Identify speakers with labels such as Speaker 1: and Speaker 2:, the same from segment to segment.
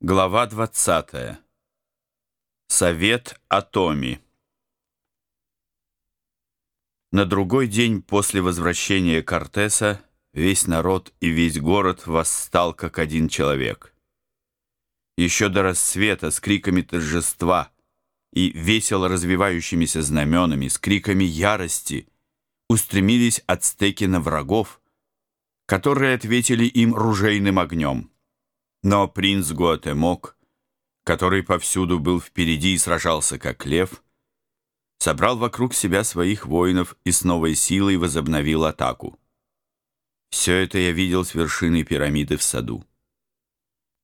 Speaker 1: Глава 20. Совет о Томи. На другой день после возвращения Кортеса весь народ и весь город восстал как один человек. Еще до рассвета с криками торжества и весело развивающимися знаменами, с криками ярости устремились ацтеки на врагов, которые ответили им ружейным огнем. Но принц Гуатемок, который повсюду был впереди и сражался как лев, собрал вокруг себя своих воинов и с новой силой возобновил атаку. Все это я видел с вершины пирамиды в саду.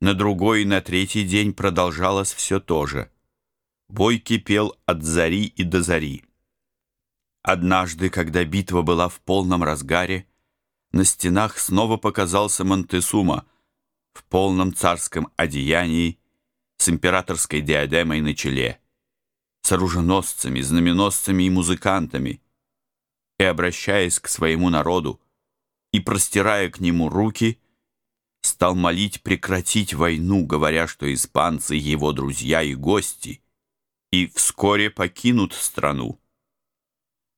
Speaker 1: На другой и на третий день продолжалось все то же. Бой кипел от зари и до зари. Однажды, когда битва была в полном разгаре, на стенах снова показался Монтесума — в полном царском одеянии, с императорской диадемой на челе, с оруженосцами, знаменосцами и музыкантами, и, обращаясь к своему народу и простирая к нему руки, стал молить прекратить войну, говоря, что испанцы его друзья и гости, и вскоре покинут страну.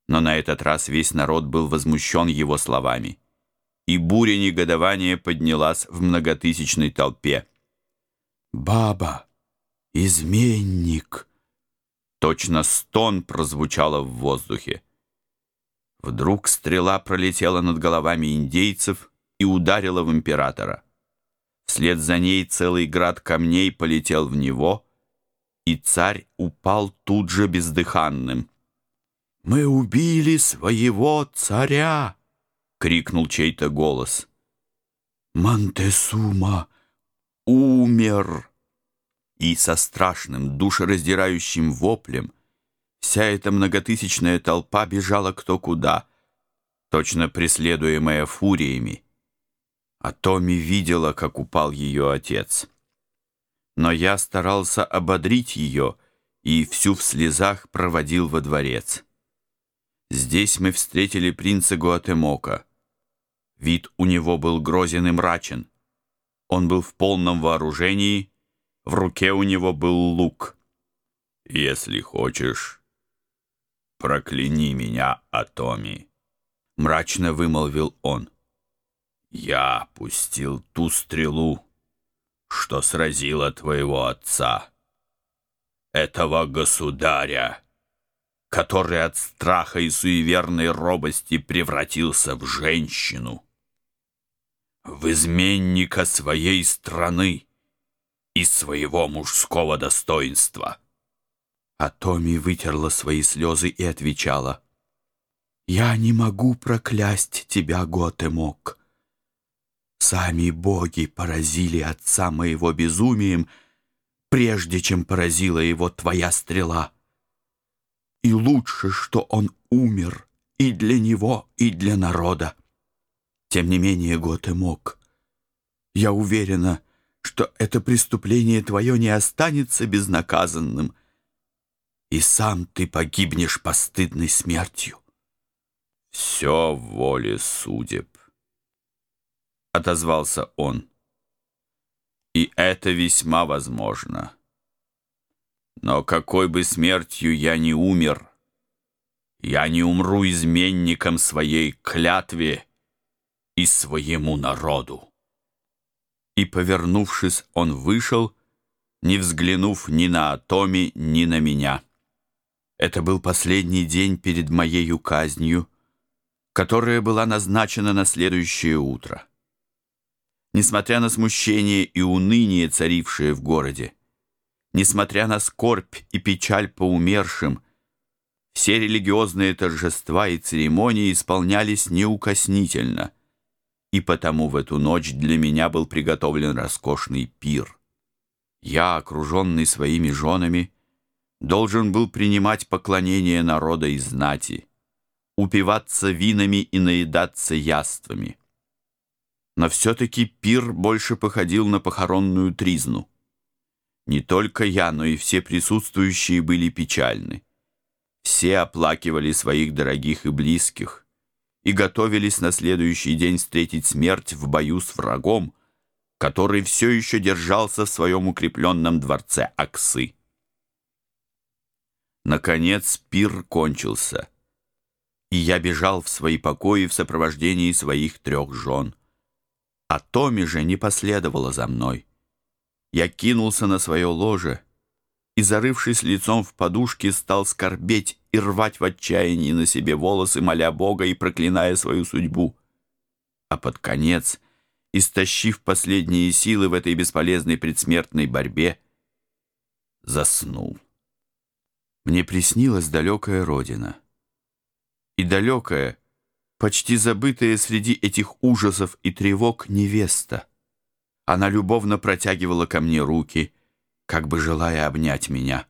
Speaker 1: Но на этот раз весь народ был возмущен его словами и буря негодования поднялась в многотысячной толпе. «Баба! Изменник!» Точно стон прозвучало в воздухе. Вдруг стрела пролетела над головами индейцев и ударила в императора. Вслед за ней целый град камней полетел в него, и царь упал тут же бездыханным. «Мы убили своего царя!» — крикнул чей-то голос. «Монтесума умер!» И со страшным, душераздирающим воплем вся эта многотысячная толпа бежала кто куда, точно преследуемая фуриями. А Томи видела, как упал ее отец. Но я старался ободрить ее и всю в слезах проводил во дворец. Здесь мы встретили принца Гуатемока. Вид у него был грозен и мрачен. Он был в полном вооружении, в руке у него был лук. «Если хочешь, прокляни меня, Атоми», — мрачно вымолвил он. «Я пустил ту стрелу, что сразила твоего отца, этого государя» который от страха и суеверной робости превратился в женщину, в изменника своей страны и своего мужского достоинства. А Томи вытерла свои слезы и отвечала, «Я не могу проклясть тебя, Готемок. Сами боги поразили отца моего безумием, прежде чем поразила его твоя стрела» и лучше, что он умер и для него, и для народа. Тем не менее, Готемок, я уверена, что это преступление твое не останется безнаказанным, и сам ты погибнешь постыдной смертью. «Все в воле судеб», — отозвался он. «И это весьма возможно». Но какой бы смертью я ни умер, я не умру изменником своей клятве и своему народу. И, повернувшись, он вышел, не взглянув ни на Атоми, ни на меня. Это был последний день перед моею казнью, которая была назначена на следующее утро. Несмотря на смущение и уныние, царившее в городе, несмотря на скорбь и печаль по умершим, все религиозные торжества и церемонии исполнялись неукоснительно, и потому в эту ночь для меня был приготовлен роскошный пир. Я, окруженный своими женами, должен был принимать поклонение народа и знати, упиваться винами и наедаться яствами. Но все-таки пир больше походил на похоронную тризну. Не только я, но и все присутствующие были печальны. Все оплакивали своих дорогих и близких и готовились на следующий день встретить смерть в бою с врагом, который все еще держался в своем укрепленном дворце Аксы. Наконец пир кончился, и я бежал в свои покои в сопровождении своих трех жен. А Томи же не последовала за мной. Я кинулся на свое ложе и, зарывшись лицом в подушке, стал скорбеть и рвать в отчаянии на себе волосы, моля Бога и проклиная свою судьбу. А под конец, истощив последние силы в этой бесполезной предсмертной борьбе, заснул. Мне приснилась далекая родина. И далекая, почти забытая среди этих ужасов и тревог невеста. Она любовно протягивала ко мне руки, как бы желая обнять меня.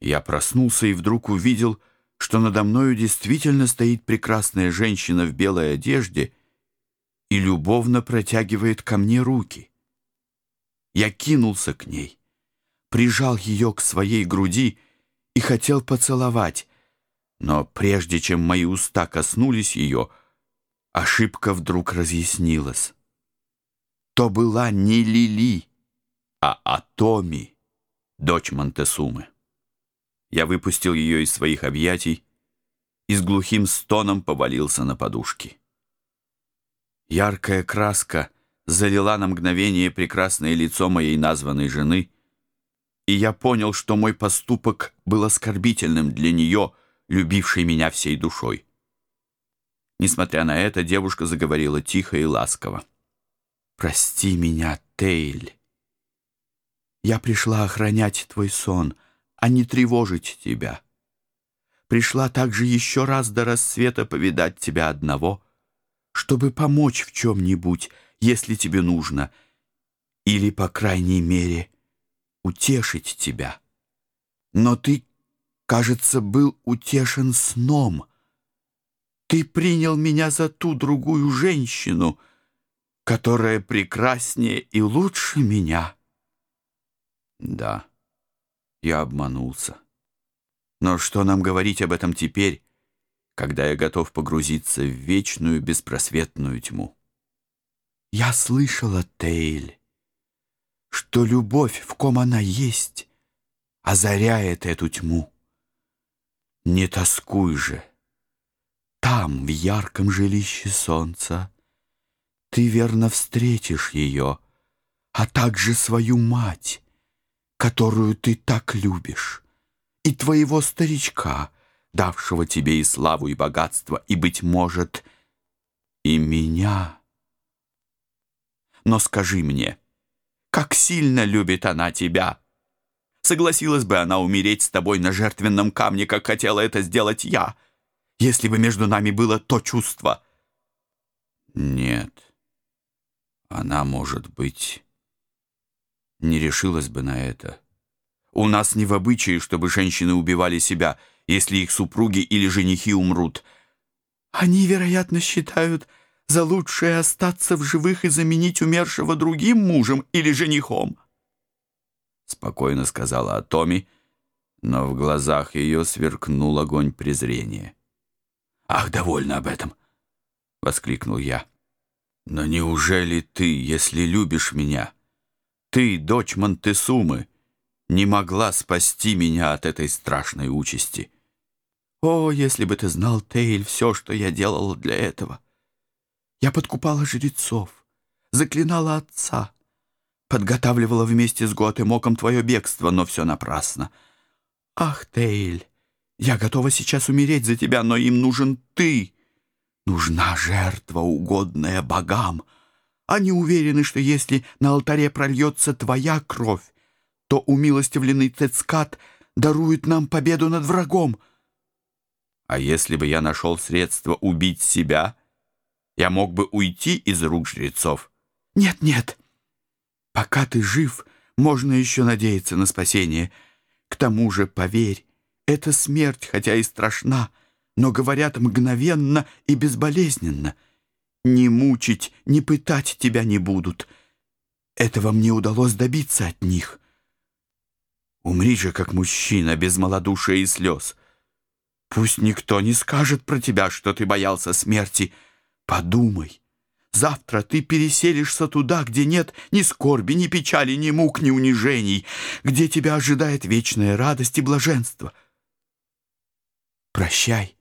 Speaker 1: Я проснулся и вдруг увидел, что надо мною действительно стоит прекрасная женщина в белой одежде и любовно протягивает ко мне руки. Я кинулся к ней, прижал ее к своей груди и хотел поцеловать, но прежде чем мои уста коснулись ее, ошибка вдруг разъяснилась то была не Лили, а Атоми, дочь Монтесумы. Я выпустил ее из своих объятий и с глухим стоном повалился на подушки. Яркая краска залила на мгновение прекрасное лицо моей названной жены, и я понял, что мой поступок был оскорбительным для нее, любившей меня всей душой. Несмотря на это, девушка заговорила тихо и ласково. Прости меня, Тейль. Я пришла охранять твой сон, а не тревожить тебя. Пришла также еще раз до рассвета повидать тебя одного, чтобы помочь в чем-нибудь, если тебе нужно, или, по крайней мере, утешить тебя. Но ты, кажется, был утешен сном. Ты принял меня за ту другую женщину — которая прекраснее и лучше меня. Да, я обманулся. Но что нам говорить об этом теперь, когда я готов погрузиться в вечную беспросветную тьму? Я слышала, Тейль, что любовь, в ком она есть, озаряет эту тьму. Не тоскуй же. Там, в ярком жилище солнца, ты верно встретишь ее, а также свою мать, которую ты так любишь, и твоего старичка, давшего тебе и славу, и богатство, и, быть может, и меня. Но скажи мне, как сильно любит она тебя? Согласилась бы она умереть с тобой на жертвенном камне, как хотела это сделать я, если бы между нами было то чувство? Нет. Она, может быть, не решилась бы на это. У нас не в обычае, чтобы женщины убивали себя, если их супруги или женихи умрут. Они, вероятно, считают за лучшее остаться в живых и заменить умершего другим мужем или женихом. Спокойно сказала Атоми, но в глазах ее сверкнул огонь презрения. «Ах, довольно об этом!» — воскликнул я. Но неужели ты, если любишь меня, ты, дочь Монтесумы, не могла спасти меня от этой страшной участи? О, если бы ты знал, Тейль, все, что я делала для этого. Я подкупала жрецов, заклинала отца, подготавливала вместе с Готэмоком твое бегство, но все напрасно. Ах, Тейль, я готова сейчас умереть за тебя, но им нужен ты. Нужна жертва, угодная богам. Они уверены, что если на алтаре прольется твоя кровь, то умилостивленный Тецкат дарует нам победу над врагом. А если бы я нашел средство убить себя, я мог бы уйти из рук жрецов. Нет, нет. Пока ты жив, можно еще надеяться на спасение. К тому же, поверь, эта смерть, хотя и страшна, — но говорят мгновенно и безболезненно. Не мучить, не пытать тебя не будут. Этого мне удалось добиться от них. Умри же, как мужчина, без малодушия и слез. Пусть никто не скажет про тебя, что ты боялся смерти. Подумай, Завтра ты переселишься туда, где нет ни скорби, ни печали, ни мук, ни унижений, где тебя ожидает вечная радость и блаженство. Прощай.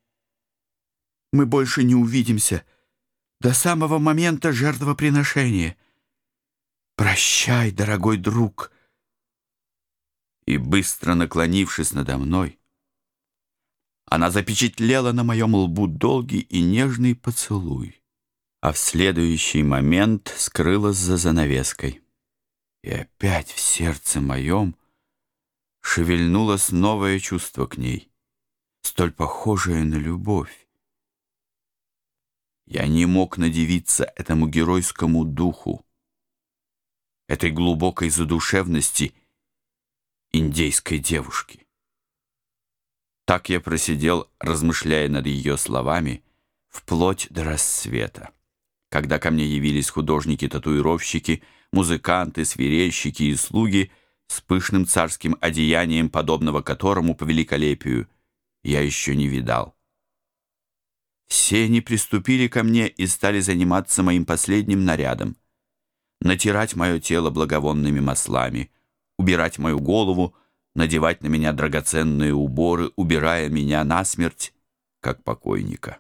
Speaker 1: Мы больше не увидимся до самого момента жертвоприношения. Прощай, дорогой друг. И быстро наклонившись надо мной, она запечатлела на моем лбу долгий и нежный поцелуй а в следующий момент скрылась за занавеской. И опять в сердце моем шевельнулось новое чувство к ней, столь похожее на любовь. Я не мог надевиться этому геройскому духу, этой глубокой задушевности индейской девушки. Так я просидел, размышляя над ее словами, вплоть до рассвета когда ко мне явились художники-татуировщики, музыканты, свирельщики и слуги с пышным царским одеянием, подобного которому по великолепию я еще не видал. Все они приступили ко мне и стали заниматься моим последним нарядом. Натирать мое тело благовонными маслами, убирать мою голову, надевать на меня драгоценные уборы, убирая меня насмерть, как покойника.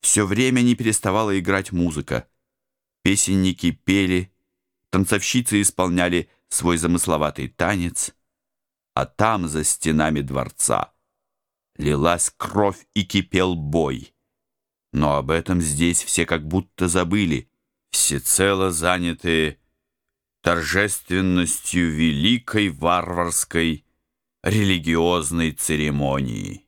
Speaker 1: Все время не переставала играть музыка. Песенники пели, танцовщицы исполняли свой замысловатый танец, а там, за стенами дворца, лилась кровь и кипел бой. Но об этом здесь все как будто забыли, всецело занятые торжественностью великой варварской религиозной церемонии.